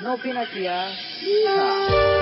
Não opina aqui, ah.